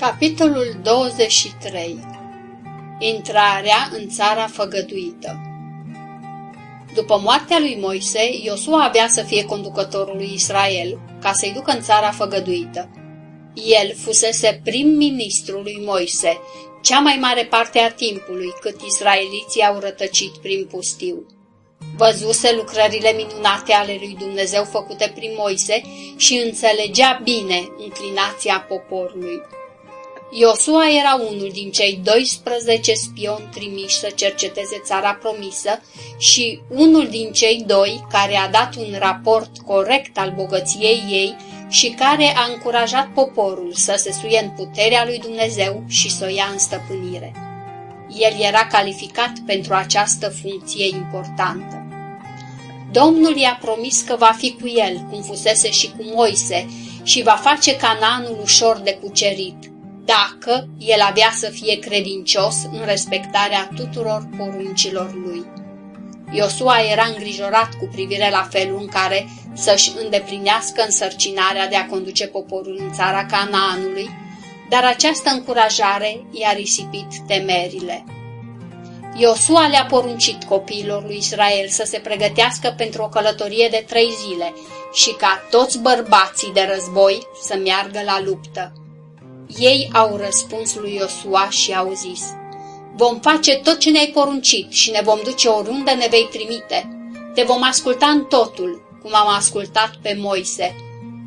Capitolul 23 Intrarea în țara făgăduită După moartea lui Moise, Iosua avea să fie conducătorul lui Israel, ca să-i ducă în țara făgăduită. El fusese prim-ministrul lui Moise, cea mai mare parte a timpului cât israeliții au rătăcit prin pustiu. Văzuse lucrările minunate ale lui Dumnezeu făcute prin Moise și înțelegea bine înclinația poporului. Iosua era unul din cei 12 spioni trimiși să cerceteze țara promisă și unul din cei doi care a dat un raport corect al bogăției ei și care a încurajat poporul să se suie în puterea lui Dumnezeu și să o ia în stăpânire. El era calificat pentru această funcție importantă. Domnul i-a promis că va fi cu el, cum fusese și cu Moise, și va face Canaanul ușor de cucerit, dacă el avea să fie credincios în respectarea tuturor poruncilor lui. Iosua era îngrijorat cu privire la felul în care să-și îndeplinească însărcinarea de a conduce poporul în țara Canaanului, dar această încurajare i-a risipit temerile. Iosua le-a poruncit copiilor lui Israel să se pregătească pentru o călătorie de trei zile și ca toți bărbații de război să meargă la luptă. Ei au răspuns lui Iosua și au zis, Vom face tot ce ne-ai poruncit și ne vom duce oriunde ne vei trimite. Te vom asculta în totul, cum am ascultat pe Moise.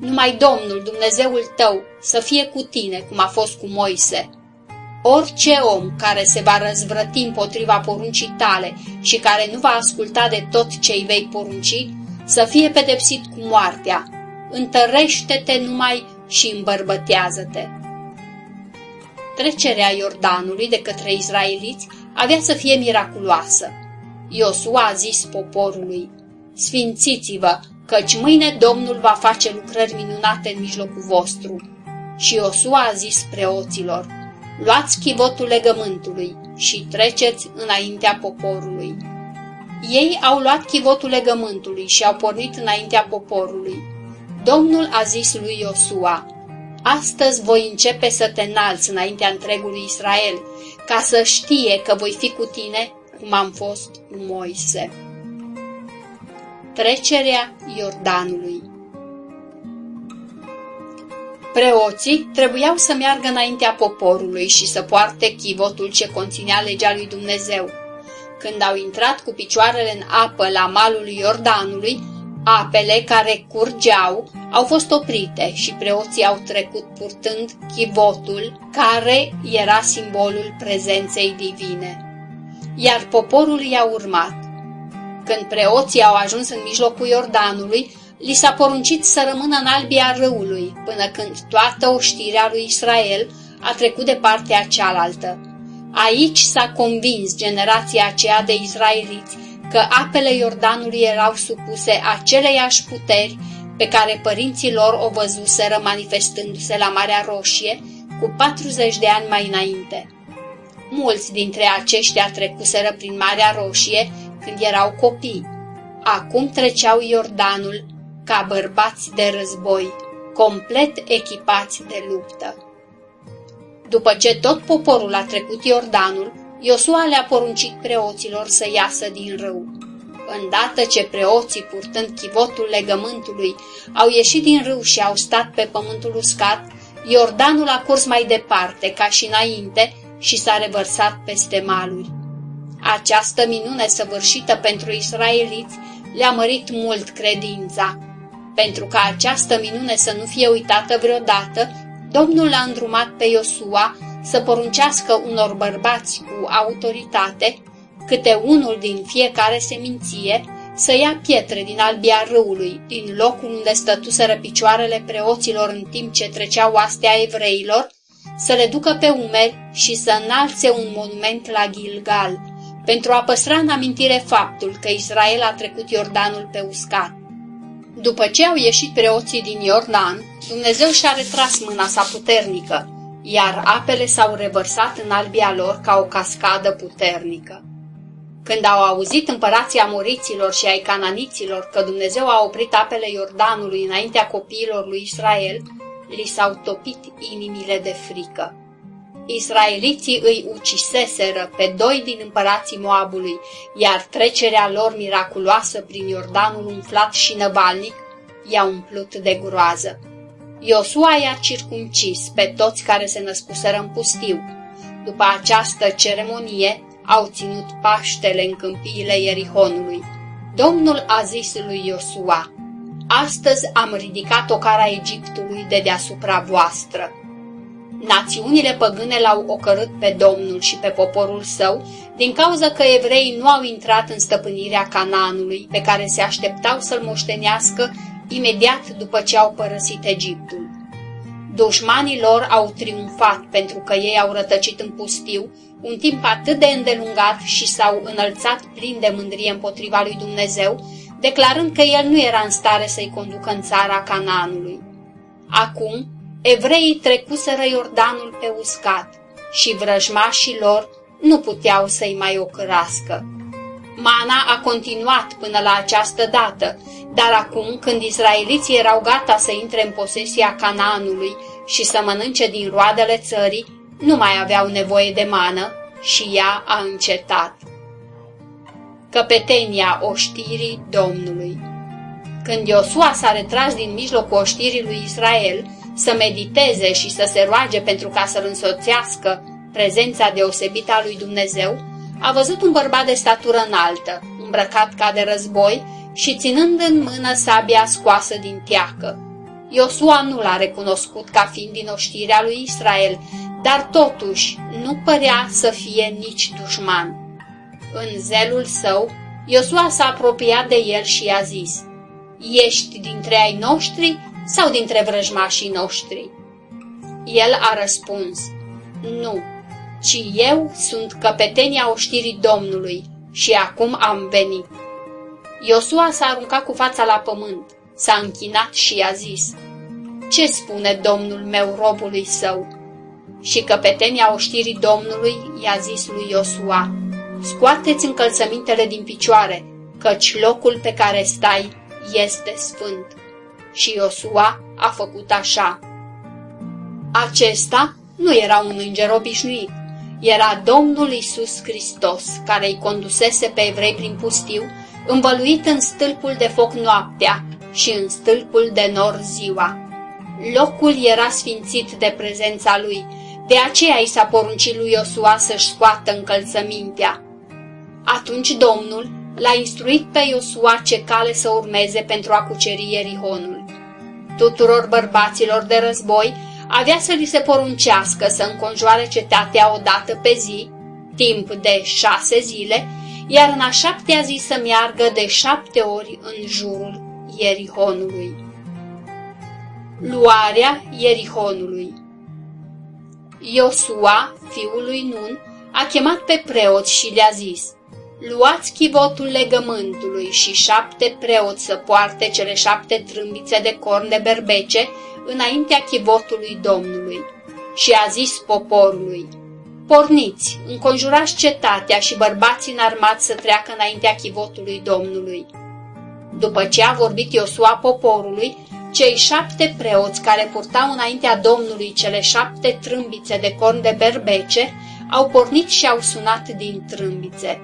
Numai Domnul, Dumnezeul tău, să fie cu tine, cum a fost cu Moise. Orice om care se va răzvrăti împotriva poruncii tale și care nu va asculta de tot ce îi vei porunci, să fie pedepsit cu moartea. Întărește-te numai și îmbărbătează-te. Trecerea Iordanului de către izraeliți avea să fie miraculoasă. Iosua a zis poporului, Sfințiți-vă, căci mâine Domnul va face lucrări minunate în mijlocul vostru. Și Iosua a zis preoților, Luați chivotul legământului și treceți înaintea poporului. Ei au luat chivotul legământului și au pornit înaintea poporului. Domnul a zis lui Iosua, Astăzi voi începe să te înalți înaintea întregului Israel, ca să știe că voi fi cu tine cum am fost cu Moise. Trecerea Iordanului Preoții trebuiau să meargă înaintea poporului și să poarte chivotul ce conținea legea lui Dumnezeu. Când au intrat cu picioarele în apă la malul Iordanului, Apele care curgeau au fost oprite și preoții au trecut purtând chivotul, care era simbolul prezenței divine. Iar poporul i-a urmat. Când preoții au ajuns în mijlocul Iordanului, li s-a poruncit să rămână în albia râului, până când toată oștirea lui Israel a trecut de partea cealaltă. Aici s-a convins generația aceea de izraeliți că apele Iordanului erau supuse aceleiași puteri pe care părinții lor o văzuseră manifestându-se la Marea Roșie cu 40 de ani mai înainte. Mulți dintre aceștia trecuseră prin Marea Roșie când erau copii. Acum treceau Iordanul ca bărbați de război, complet echipați de luptă. După ce tot poporul a trecut Iordanul, Iosua le-a poruncit preoților să iasă din râu. Îndată ce preoții, purtând chivotul legământului, au ieșit din râu și au stat pe pământul uscat, Iordanul a curs mai departe, ca și înainte, și s-a revărsat peste maluri. Această minune săvârșită pentru israeliți le-a mărit mult credința. Pentru ca această minune să nu fie uitată vreodată, Domnul a îndrumat pe Iosua să poruncească unor bărbați cu autoritate, câte unul din fiecare seminție, să ia pietre din albia râului, din locul unde stătuseră picioarele preoților în timp ce treceau astea evreilor, să le ducă pe umeri și să înalțe un monument la Gilgal, pentru a păstra în amintire faptul că Israel a trecut Iordanul pe uscat. După ce au ieșit preoții din Iordan, Dumnezeu și-a retras mâna sa puternică, iar apele s-au revărsat în albia lor ca o cascadă puternică. Când au auzit împărații amoriților și ai cananiților că Dumnezeu a oprit apele Iordanului înaintea copiilor lui Israel, li s-au topit inimile de frică. Israeliții îi uciseseră pe doi din împărații Moabului, iar trecerea lor miraculoasă prin Iordanul umflat și năvalnic i-a umplut de groază. Iosua i-a circumcis pe toți care se născuseră în pustiu. După această ceremonie, au ținut Paștele în câmpiile Ierihonului. Domnul a zis lui Iosua, Astăzi am ridicat o cara Egiptului de deasupra voastră. Națiunile păgâne l-au ocărât pe Domnul și pe poporul său, din cauza că evreii nu au intrat în stăpânirea Canaanului, pe care se așteptau să-l moștenească imediat după ce au părăsit Egiptul. Dușmanii lor au triumfat pentru că ei au rătăcit în pustiu un timp atât de îndelungat și s-au înălțat plin de mândrie împotriva lui Dumnezeu, declarând că el nu era în stare să-i conducă în țara Canaanului. Acum, evreii trecuseră Iordanul pe uscat și vrăjmașii lor nu puteau să-i mai ocărască. Mana a continuat până la această dată, dar acum, când israeliții erau gata să intre în posesia Canaanului și să mănânce din roadele țării, nu mai aveau nevoie de mană și ea a încetat. Căpetenia oștirii Domnului Când Iosua s-a retras din mijlocul oștirii lui Israel să mediteze și să se roage pentru ca să-l însoțească prezența deosebită a lui Dumnezeu, a văzut un bărbat de statură înaltă, îmbrăcat ca de război și ținând în mână sabia scoasă din teacă. Iosua nu l-a recunoscut ca fiind din oștirea lui Israel, dar totuși nu părea să fie nici dușman. În zelul său, Iosua s-a apropiat de el și i-a zis, Ești dintre ai noștri sau dintre vrăjmașii noștri? El a răspuns, Nu, ci eu sunt căpetenia oștirii Domnului și acum am venit. Iosua s-a aruncat cu fața la pământ, s-a închinat și i-a zis, Ce spune Domnul meu robului său? Și căpetenia oștirii Domnului i-a zis lui Iosua, Scoateți încălțămintele din picioare, căci locul pe care stai este sfânt. Și Iosua a făcut așa. Acesta nu era un înger obișnuit, era Domnul Isus Hristos, care îi condusese pe evrei prin pustiu, învăluit în stâlpul de foc noaptea și în stâlpul de nor ziua. Locul era sfințit de prezența lui, de aceea i s-a poruncit lui Iosua să-și scoată încălțămintea. Atunci Domnul l-a instruit pe Iosua ce cale să urmeze pentru a cuceri Ierihonul. Tuturor bărbaților de război avea să li se poruncească să înconjoare cetatea o dată pe zi, timp de șase zile, iar în a șaptea zi să meargă de șapte ori în jurul Ierihonului. Luarea Ierihonului Iosua, fiul lui Nun, a chemat pe preoți și le-a zis, Luați chivotul legământului și șapte preoți să poarte cele șapte trâmbițe de corn de berbece înaintea chivotului Domnului. Și a zis poporului, Porniți, înconjurați cetatea și bărbații înarmați să treacă înaintea chivotului Domnului. După ce a vorbit Iosua poporului, cei șapte preoți care purtau înaintea Domnului cele șapte trâmbițe de corn de berbece au pornit și au sunat din trâmbițe.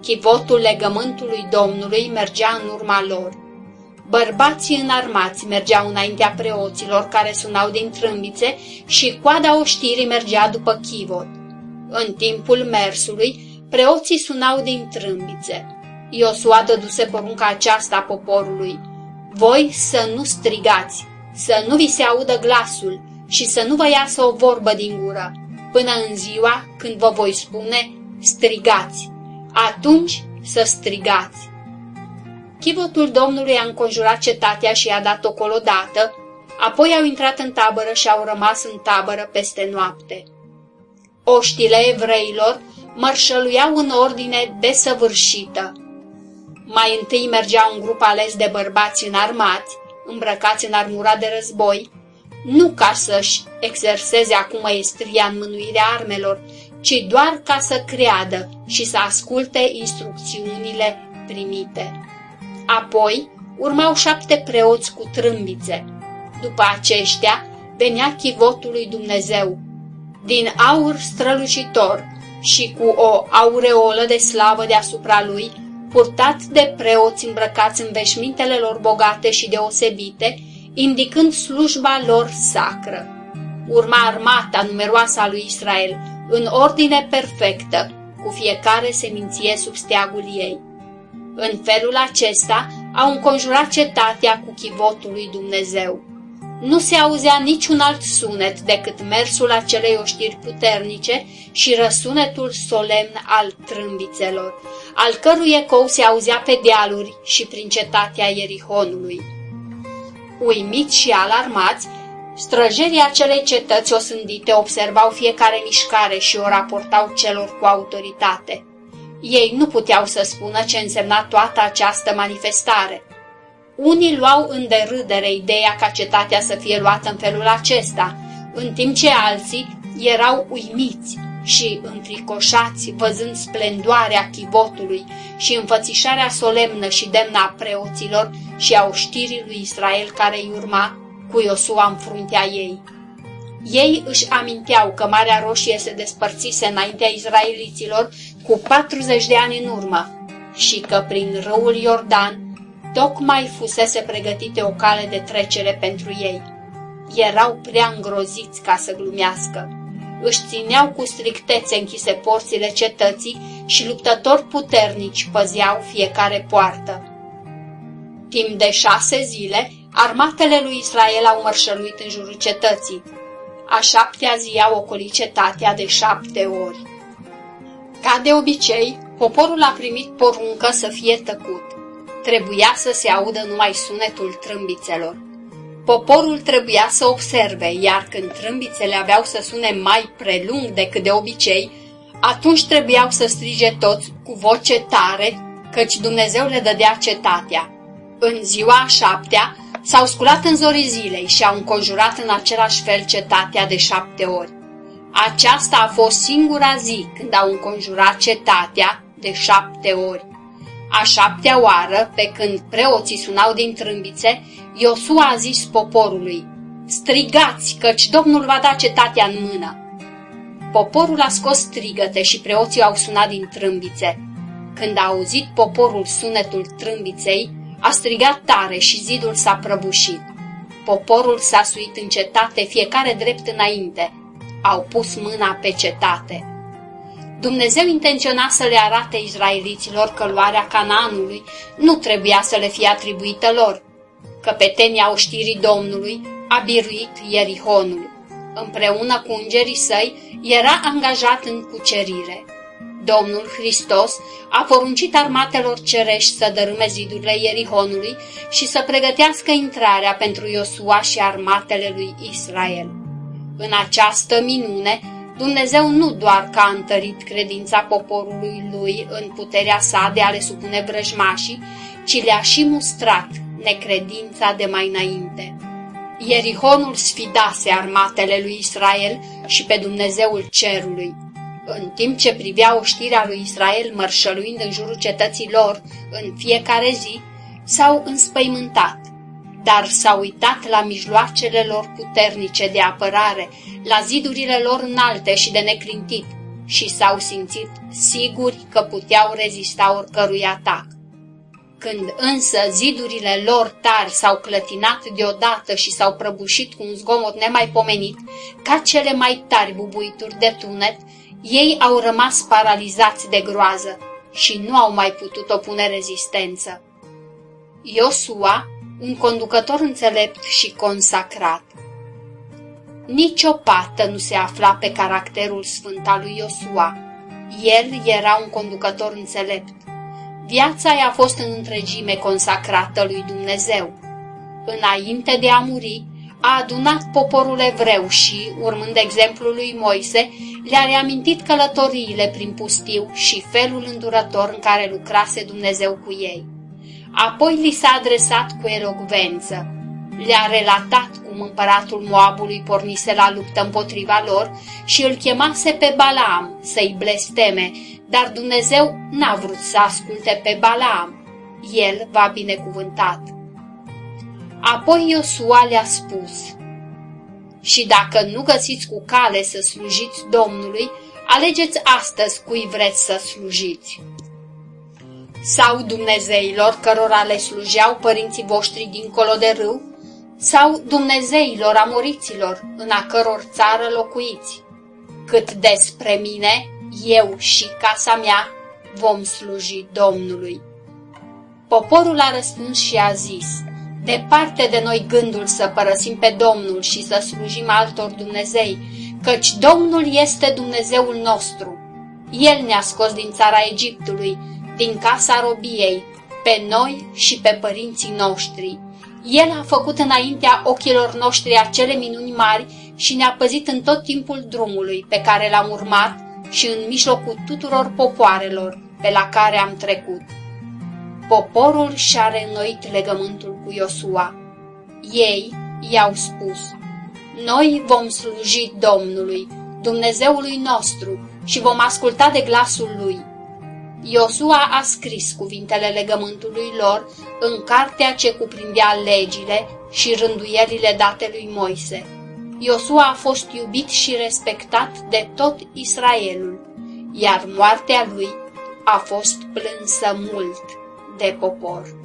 Chivotul legământului Domnului mergea în urma lor. Bărbații înarmați mergeau înaintea preoților care sunau din trâmbițe și coada oștirii mergea după chivot. În timpul mersului, preoții sunau din trâmbițe. Iosua dăduse porunca aceasta a poporului. Voi să nu strigați, să nu vi se audă glasul și să nu vă iasă o vorbă din gură, până în ziua când vă voi spune, strigați. Atunci să strigați. Chivotul Domnului a înconjurat cetatea și i-a dat o colodată, apoi au intrat în tabără și au rămas în tabără peste noapte. Oștile evreilor mărșăluiau în ordine desăvârșită. Mai întâi mergea un grup ales de bărbați înarmați, îmbrăcați în armura de război, nu ca să-și exerseze acum maestria în mânuirea armelor, ci doar ca să creadă și să asculte instrucțiunile primite. Apoi urmau șapte preoți cu trâmbițe. După aceștia venea chivotul lui Dumnezeu, din aur strălucitor și cu o aureolă de slavă deasupra lui, purtat de preoți îmbrăcați în veșmintele lor bogate și deosebite, indicând slujba lor sacră. Urma armata numeroasă a lui Israel, în ordine perfectă, cu fiecare seminție sub steagul ei. În felul acesta au înconjurat cetatea cu chivotul lui Dumnezeu. Nu se auzea niciun alt sunet decât mersul acelei oștiri puternice și răsunetul solemn al trâmbițelor, al cărui ecou se auzea pe dealuri și prin cetatea Ierihonului. Uimiți și alarmați, străjerii acelei cetăți osândite observau fiecare mișcare și o raportau celor cu autoritate. Ei nu puteau să spună ce însemna toată această manifestare. Unii luau în derâdere ideea ca cetatea să fie luată în felul acesta, în timp ce alții erau uimiți și înfricoșați văzând splendoarea chivotului și înfățișarea solemnă și demnă a preoților și a oștirii lui Israel care îi urma cu Iosua în fruntea ei. Ei își aminteau că Marea Roșie se despărțise înaintea izraeliților cu 40 de ani în urmă și că prin râul Iordan tocmai fusese pregătite o cale de trecere pentru ei. Erau prea îngroziți ca să glumească. Își țineau cu strictețe închise porțile cetății și luptători puternici păzeau fiecare poartă. Timp de șase zile, armatele lui Israel au mărșăluit în jurul cetății. A șaptea zi au ocolit cetatea de șapte ori. Ca de obicei, poporul a primit poruncă să fie tăcut. Trebuia să se audă numai sunetul trâmbițelor. Poporul trebuia să observe, iar când trâmbițele aveau să sune mai prelung decât de obicei, atunci trebuiau să strige toți cu voce tare, căci Dumnezeu le dădea cetatea. În ziua a șaptea s-au sculat în zorii zilei și au înconjurat în același fel cetatea de șapte ori. Aceasta a fost singura zi când au înconjurat cetatea de șapte ori. A șaptea oară, pe când preoții sunau din trâmbițe, Iosua a zis poporului, Strigați, căci Domnul va da cetatea în mână. Poporul a scos strigăte și preoții au sunat din trâmbițe. Când a auzit poporul sunetul trâmbiței, a strigat tare și zidul s-a prăbușit. Poporul s-a suit în cetate, fiecare drept înainte. Au pus mâna pe cetate. Dumnezeu intenționa să le arate izraeliților că luarea Canaanului nu trebuia să le fie atribuită lor. Căpetenia oștirii Domnului a biruit Ierihonul. Împreună cu îngerii săi era angajat în cucerire. Domnul Hristos a poruncit armatelor cerești să dărâme zidurile Ierihonului și să pregătească intrarea pentru Iosua și armatele lui Israel. În această minune, Dumnezeu nu doar că a întărit credința poporului lui în puterea sa de a le supune vrăjmașii, ci le-a și mustrat necredința de mai înainte. Ierihonul sfidase armatele lui Israel și pe Dumnezeul cerului. În timp ce privea oștirea lui Israel mărșăluind în jurul cetății lor în fiecare zi, s-au înspăimântat dar s-au uitat la mijloacele lor puternice de apărare, la zidurile lor înalte și de neclintit și s-au simțit siguri că puteau rezista oricărui atac. Când însă zidurile lor tari s-au clătinat deodată și s-au prăbușit cu un zgomot nemaipomenit, ca cele mai tari bubuituri de tunet, ei au rămas paralizați de groază și nu au mai putut opune rezistență. Iosua un conducător înțelept și consacrat. Nici o pată nu se afla pe caracterul sfânt al lui Iosua. El era un conducător înțelept. Viața i-a fost în întregime consacrată lui Dumnezeu. Înainte de a muri, a adunat poporul evreu și, urmând exemplul lui Moise, le-a reamintit călătoriile prin pustiu și felul îndurător în care lucrase Dumnezeu cu ei. Apoi li s-a adresat cu elogvență. Le-a relatat cum împăratul Moabului pornise la luptă împotriva lor și îl chemase pe Balaam să-i blesteme, dar Dumnezeu n-a vrut să asculte pe Balaam. El va binecuvântat. Apoi Iosua le-a spus, Și dacă nu găsiți cu cale să slujiți Domnului, alegeți astăzi cui vreți să slujiți. Sau Dumnezeilor cărora le slujeau părinții voștri dincolo de râu, sau Dumnezeilor amoriților în a căror țară locuiți. Cât despre mine, eu și casa mea vom sluji Domnului. Poporul a răspuns și a zis, Departe de noi gândul să părăsim pe Domnul și să slujim altor Dumnezei, căci Domnul este Dumnezeul nostru. El ne-a scos din țara Egiptului, din casa robiei, pe noi și pe părinții noștri. El a făcut înaintea ochilor noștri acele minuni mari și ne-a păzit în tot timpul drumului pe care l-am urmat și în mijlocul tuturor popoarelor pe la care am trecut. Poporul și-a reînnoit legământul cu Iosua. Ei i-au spus, Noi vom sluji Domnului, Dumnezeului nostru, și vom asculta de glasul Lui. Iosua a scris cuvintele legământului lor în cartea ce cuprindea legile și rânduierile date lui Moise. Iosua a fost iubit și respectat de tot Israelul, iar moartea lui a fost plânsă mult de popor.